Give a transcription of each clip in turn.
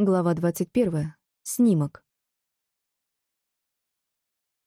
Глава 21. Снимок.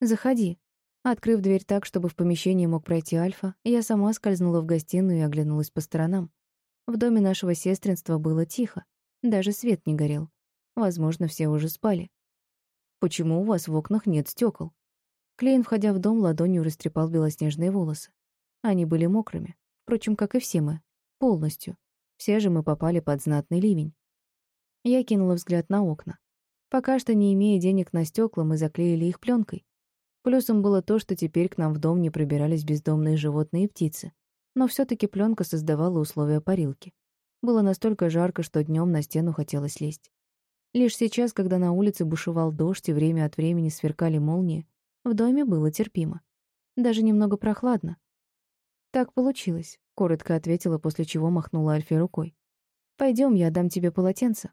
«Заходи». Открыв дверь так, чтобы в помещение мог пройти Альфа, я сама скользнула в гостиную и оглянулась по сторонам. В доме нашего сестринства было тихо. Даже свет не горел. Возможно, все уже спали. «Почему у вас в окнах нет стекол? Клейн, входя в дом, ладонью растрепал белоснежные волосы. Они были мокрыми. Впрочем, как и все мы. Полностью. Все же мы попали под знатный ливень. Я кинула взгляд на окна. Пока что, не имея денег на стекла, мы заклеили их пленкой. Плюсом было то, что теперь к нам в дом не пробирались бездомные животные и птицы. Но все таки пленка создавала условия парилки. Было настолько жарко, что днем на стену хотелось лезть. Лишь сейчас, когда на улице бушевал дождь и время от времени сверкали молнии, в доме было терпимо. Даже немного прохладно. «Так получилось», — коротко ответила, после чего махнула Альфе рукой. Пойдем, я дам тебе полотенце».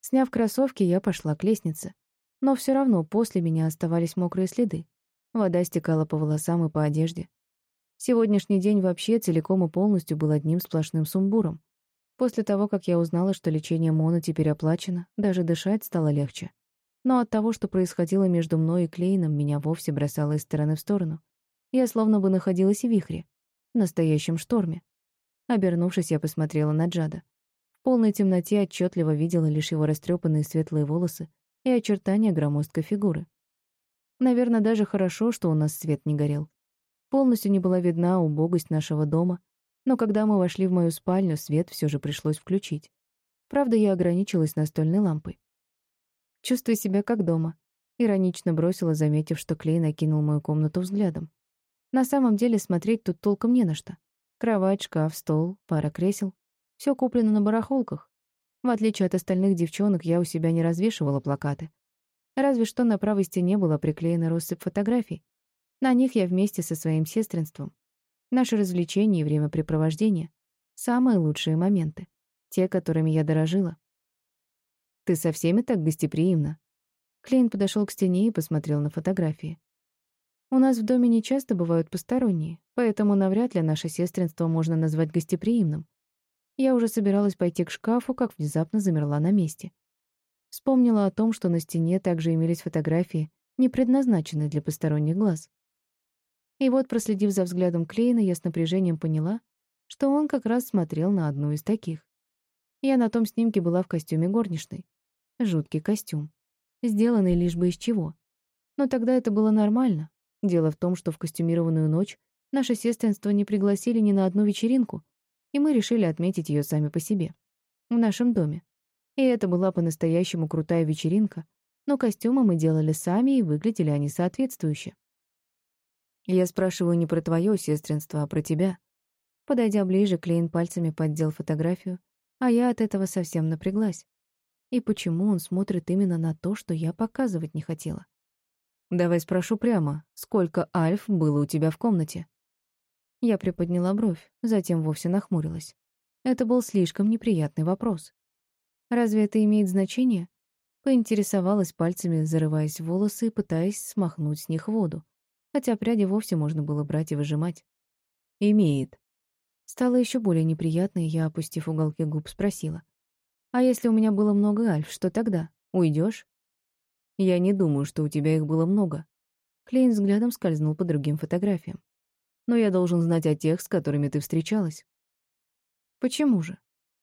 Сняв кроссовки, я пошла к лестнице. Но все равно после меня оставались мокрые следы. Вода стекала по волосам и по одежде. Сегодняшний день вообще целиком и полностью был одним сплошным сумбуром. После того, как я узнала, что лечение Мона теперь оплачено, даже дышать стало легче. Но от того, что происходило между мной и Клейном, меня вовсе бросало из стороны в сторону. Я словно бы находилась в вихре, в настоящем шторме. Обернувшись, я посмотрела на Джада. Полной темноте отчетливо видела лишь его растрепанные светлые волосы и очертания громоздкой фигуры. Наверное, даже хорошо, что у нас свет не горел. Полностью не была видна убогость нашего дома, но когда мы вошли в мою спальню, свет все же пришлось включить. Правда, я ограничилась настольной лампой. Чувствую себя как дома. Иронично бросила, заметив, что Клей накинул мою комнату взглядом. На самом деле смотреть тут толком не на что. Кровать, шкаф, стол, пара кресел. Все куплено на барахолках. В отличие от остальных девчонок, я у себя не развешивала плакаты. Разве что на правой стене была приклеена россыпь фотографий. На них я вместе со своим сестринством. Наши развлечения и времяпрепровождения — самые лучшие моменты. Те, которыми я дорожила. «Ты со всеми так гостеприимна?» Клейн подошел к стене и посмотрел на фотографии. «У нас в доме не часто бывают посторонние, поэтому навряд ли наше сестринство можно назвать гостеприимным. Я уже собиралась пойти к шкафу, как внезапно замерла на месте. Вспомнила о том, что на стене также имелись фотографии, не предназначенные для посторонних глаз. И вот, проследив за взглядом Клейна, я с напряжением поняла, что он как раз смотрел на одну из таких. Я на том снимке была в костюме горничной. Жуткий костюм. Сделанный лишь бы из чего. Но тогда это было нормально. Дело в том, что в костюмированную ночь наше сестринство не пригласили ни на одну вечеринку, и мы решили отметить ее сами по себе. В нашем доме. И это была по-настоящему крутая вечеринка, но костюмы мы делали сами, и выглядели они соответствующе. Я спрашиваю не про твое сестринство, а про тебя. Подойдя ближе, Клейн пальцами поддел фотографию, а я от этого совсем напряглась. И почему он смотрит именно на то, что я показывать не хотела? Давай спрошу прямо, сколько альф было у тебя в комнате? Я приподняла бровь, затем вовсе нахмурилась. Это был слишком неприятный вопрос. Разве это имеет значение? Поинтересовалась пальцами, зарываясь в волосы и пытаясь смахнуть с них воду, хотя пряди вовсе можно было брать и выжимать. «Имеет». Стало еще более неприятно, и я, опустив уголки губ, спросила. «А если у меня было много альф, что тогда? Уйдешь? «Я не думаю, что у тебя их было много». Клейн взглядом скользнул по другим фотографиям но я должен знать о тех, с которыми ты встречалась». «Почему же?»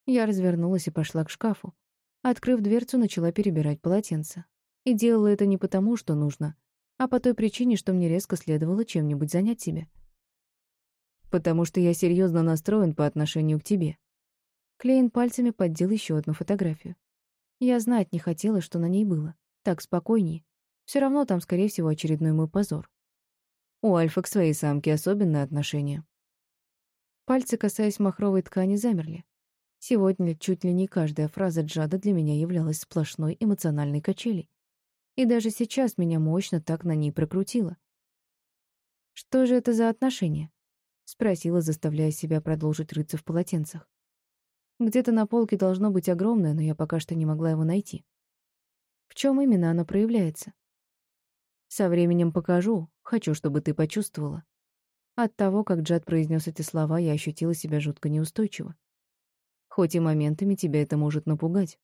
Я развернулась и пошла к шкафу. Открыв дверцу, начала перебирать полотенца. И делала это не потому, что нужно, а по той причине, что мне резко следовало чем-нибудь занять себя. «Потому что я серьезно настроен по отношению к тебе». Клейн пальцами поддел еще одну фотографию. Я знать не хотела, что на ней было. Так спокойнее. Все равно там, скорее всего, очередной мой позор. У альфа к своей самке особенное отношение. Пальцы, касаясь махровой ткани, замерли. Сегодня чуть ли не каждая фраза Джада для меня являлась сплошной эмоциональной качелей. И даже сейчас меня мощно так на ней прокрутило. «Что же это за отношения?» — спросила, заставляя себя продолжить рыться в полотенцах. Где-то на полке должно быть огромное, но я пока что не могла его найти. В чем именно оно проявляется? Со временем покажу, хочу, чтобы ты почувствовала. От того, как Джад произнес эти слова, я ощутила себя жутко неустойчиво. Хоть и моментами тебя это может напугать.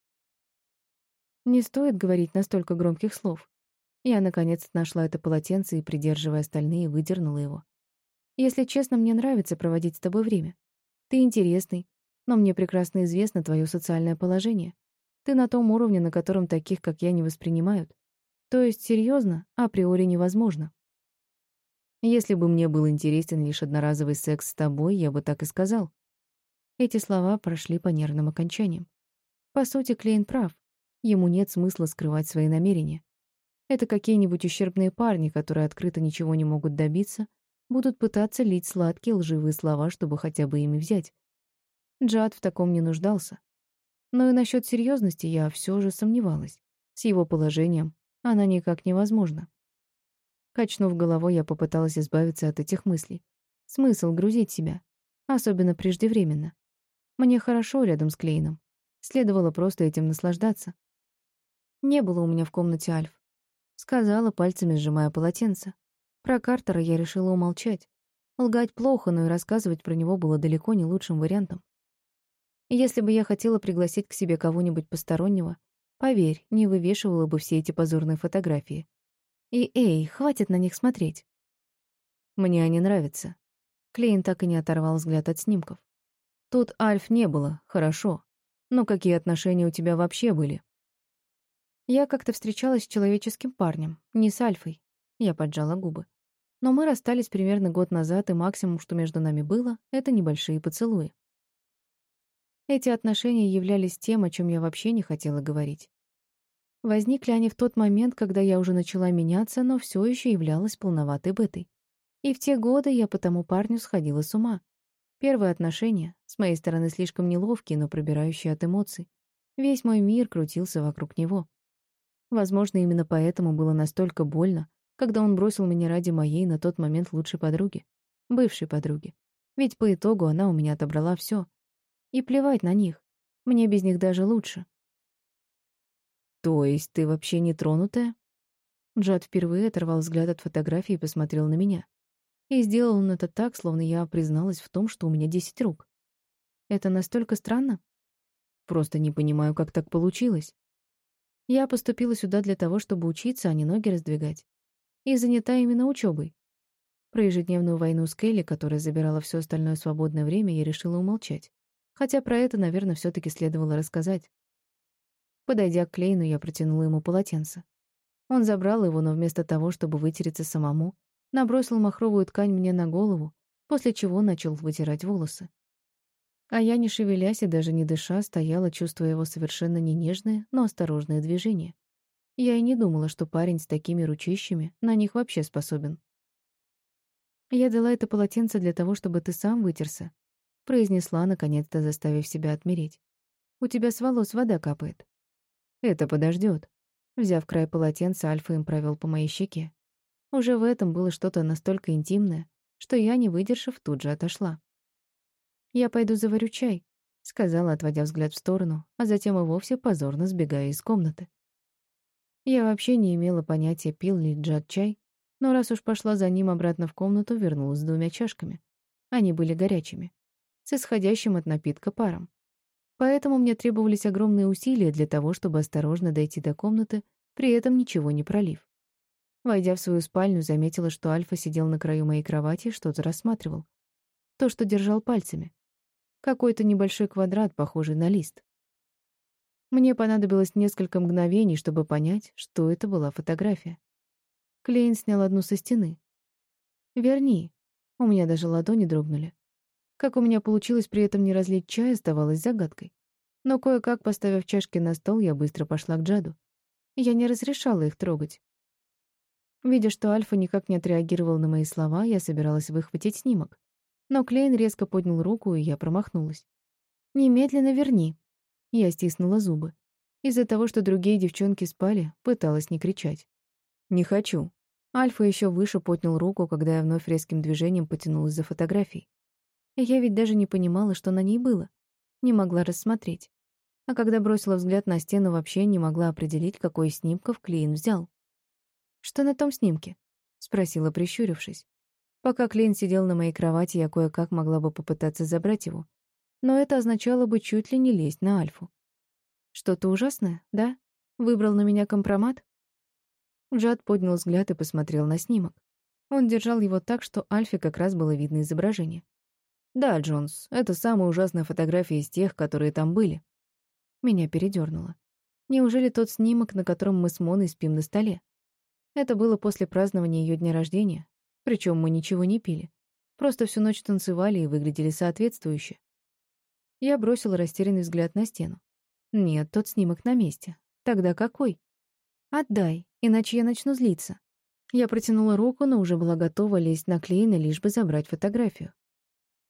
Не стоит говорить настолько громких слов. Я, наконец, нашла это полотенце и, придерживая остальные, выдернула его. Если честно, мне нравится проводить с тобой время. Ты интересный, но мне прекрасно известно твое социальное положение. Ты на том уровне, на котором таких, как я, не воспринимают. То есть, серьезно, априори невозможно. Если бы мне был интересен лишь одноразовый секс с тобой, я бы так и сказал. Эти слова прошли по нервным окончаниям. По сути, Клейн прав. Ему нет смысла скрывать свои намерения. Это какие-нибудь ущербные парни, которые открыто ничего не могут добиться, будут пытаться лить сладкие лживые слова, чтобы хотя бы ими взять. Джад в таком не нуждался. Но и насчет серьезности я все же сомневалась. С его положением она никак невозможна. Качнув головой, я попыталась избавиться от этих мыслей. Смысл грузить себя, особенно преждевременно. Мне хорошо рядом с Клейном. Следовало просто этим наслаждаться. Не было у меня в комнате Альф. Сказала, пальцами сжимая полотенце. Про Картера я решила умолчать. Лгать плохо, но и рассказывать про него было далеко не лучшим вариантом. Если бы я хотела пригласить к себе кого-нибудь постороннего, поверь, не вывешивала бы все эти позорные фотографии. И, эй, хватит на них смотреть. Мне они нравятся. Клейн так и не оторвал взгляд от снимков. Тут Альф не было, хорошо. Но какие отношения у тебя вообще были? Я как-то встречалась с человеческим парнем, не с Альфой. Я поджала губы. Но мы расстались примерно год назад, и максимум, что между нами было, это небольшие поцелуи. Эти отношения являлись тем, о чем я вообще не хотела говорить. Возникли они в тот момент, когда я уже начала меняться, но все еще являлась полноватой бетой. И в те годы я по тому парню сходила с ума. Первые отношения, с моей стороны слишком неловкие, но пробирающие от эмоций. Весь мой мир крутился вокруг него. Возможно, именно поэтому было настолько больно, когда он бросил меня ради моей на тот момент лучшей подруги, бывшей подруги. Ведь по итогу она у меня отобрала все, и плевать на них. Мне без них даже лучше. То есть ты вообще не тронутая? Джад впервые оторвал взгляд от фотографии и посмотрел на меня. И сделал он это так, словно я призналась в том, что у меня десять рук. Это настолько странно? Просто не понимаю, как так получилось. Я поступила сюда для того, чтобы учиться, а не ноги раздвигать. И занята именно учебой. Про ежедневную войну с Келли, которая забирала все остальное свободное время, я решила умолчать. Хотя про это, наверное, все таки следовало рассказать. Подойдя к Клейну, я протянула ему полотенце. Он забрал его, но вместо того, чтобы вытереться самому, набросил махровую ткань мне на голову, после чего начал вытирать волосы. А я, не шевелясь и даже не дыша, стояла, чувствуя его совершенно не нежные, но осторожные движения. Я и не думала, что парень с такими ручищами на них вообще способен. Я дала это полотенце для того, чтобы ты сам вытерся, произнесла, наконец-то заставив себя отмереть. «У тебя с волос вода капает». «Это подождет. Взяв край полотенца, Альфа им провел по моей щеке. Уже в этом было что-то настолько интимное, что я, не выдержав, тут же отошла. «Я пойду заварю чай», — сказала, отводя взгляд в сторону, а затем и вовсе позорно сбегая из комнаты. Я вообще не имела понятия, пил ли Джад чай, но раз уж пошла за ним обратно в комнату, вернулась с двумя чашками. Они были горячими с исходящим от напитка паром. Поэтому мне требовались огромные усилия для того, чтобы осторожно дойти до комнаты, при этом ничего не пролив. Войдя в свою спальню, заметила, что Альфа сидел на краю моей кровати и что-то рассматривал. То, что держал пальцами. Какой-то небольшой квадрат, похожий на лист. Мне понадобилось несколько мгновений, чтобы понять, что это была фотография. Клейн снял одну со стены. «Верни». У меня даже ладони дрогнули. Как у меня получилось при этом не разлить чай, оставалось загадкой. Но кое-как, поставив чашки на стол, я быстро пошла к Джаду. Я не разрешала их трогать. Видя, что Альфа никак не отреагировал на мои слова, я собиралась выхватить снимок. Но Клейн резко поднял руку, и я промахнулась. «Немедленно верни». Я стиснула зубы. Из-за того, что другие девчонки спали, пыталась не кричать. «Не хочу». Альфа еще выше поднял руку, когда я вновь резким движением потянулась за фотографией. Я ведь даже не понимала, что на ней было. Не могла рассмотреть. А когда бросила взгляд на стену, вообще не могла определить, какой из снимков Клейн взял. «Что на том снимке?» — спросила, прищурившись. Пока Клейн сидел на моей кровати, я кое-как могла бы попытаться забрать его. Но это означало бы чуть ли не лезть на Альфу. «Что-то ужасное, да?» Выбрал на меня компромат? Джад поднял взгляд и посмотрел на снимок. Он держал его так, что Альфе как раз было видно изображение. «Да, Джонс, это самая ужасная фотография из тех, которые там были». Меня передернуло. Неужели тот снимок, на котором мы с Моной спим на столе? Это было после празднования ее дня рождения, причем мы ничего не пили. Просто всю ночь танцевали и выглядели соответствующе. Я бросила растерянный взгляд на стену. Нет, тот снимок на месте. Тогда какой? Отдай, иначе я начну злиться. Я протянула руку, но уже была готова лезть на клейны, лишь бы забрать фотографию.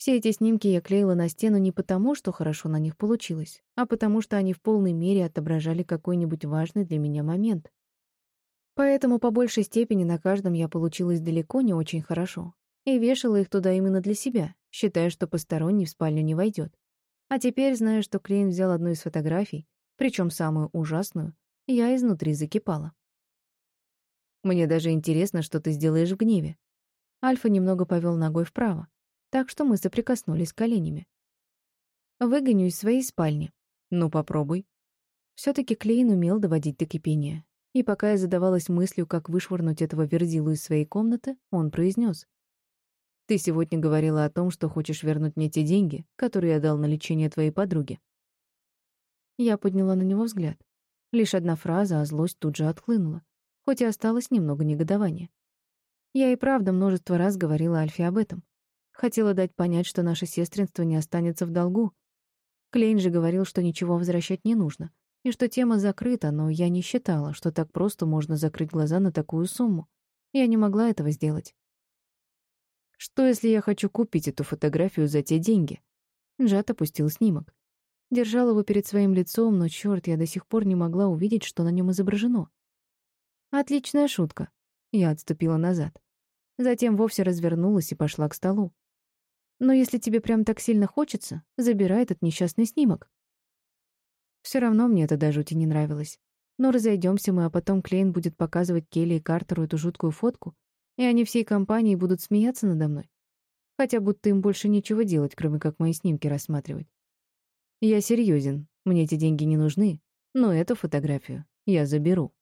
Все эти снимки я клеила на стену не потому, что хорошо на них получилось, а потому что они в полной мере отображали какой-нибудь важный для меня момент. Поэтому по большей степени на каждом я получилась далеко не очень хорошо. И вешала их туда именно для себя, считая, что посторонний в спальню не войдет. А теперь, зная, что Клейн взял одну из фотографий, причем самую ужасную, я изнутри закипала. «Мне даже интересно, что ты сделаешь в гневе». Альфа немного повел ногой вправо, так что мы соприкоснулись коленями. «Выгоню из своей спальни. Ну, попробуй». все таки Клейн умел доводить до кипения. И пока я задавалась мыслью, как вышвырнуть этого верзилу из своей комнаты, он произнес: «Ты сегодня говорила о том, что хочешь вернуть мне те деньги, которые я дал на лечение твоей подруги». Я подняла на него взгляд. Лишь одна фраза, а злость тут же отхлынула, хоть и осталось немного негодования. Я и правда множество раз говорила Альфе об этом. Хотела дать понять, что наше сестринство не останется в долгу. Клейн же говорил, что ничего возвращать не нужно, и что тема закрыта, но я не считала, что так просто можно закрыть глаза на такую сумму. Я не могла этого сделать. Что, если я хочу купить эту фотографию за те деньги? Джат опустил снимок. Держал его перед своим лицом, но, черт, я до сих пор не могла увидеть, что на нем изображено. Отличная шутка. Я отступила назад. Затем вовсе развернулась и пошла к столу. Но если тебе прям так сильно хочется, забирай этот несчастный снимок. Все равно мне это до жути не нравилось. Но разойдемся мы, а потом Клейн будет показывать Келли и Картеру эту жуткую фотку, и они всей компанией будут смеяться надо мной. Хотя будто им больше нечего делать, кроме как мои снимки рассматривать. Я серьезен, мне эти деньги не нужны, но эту фотографию я заберу.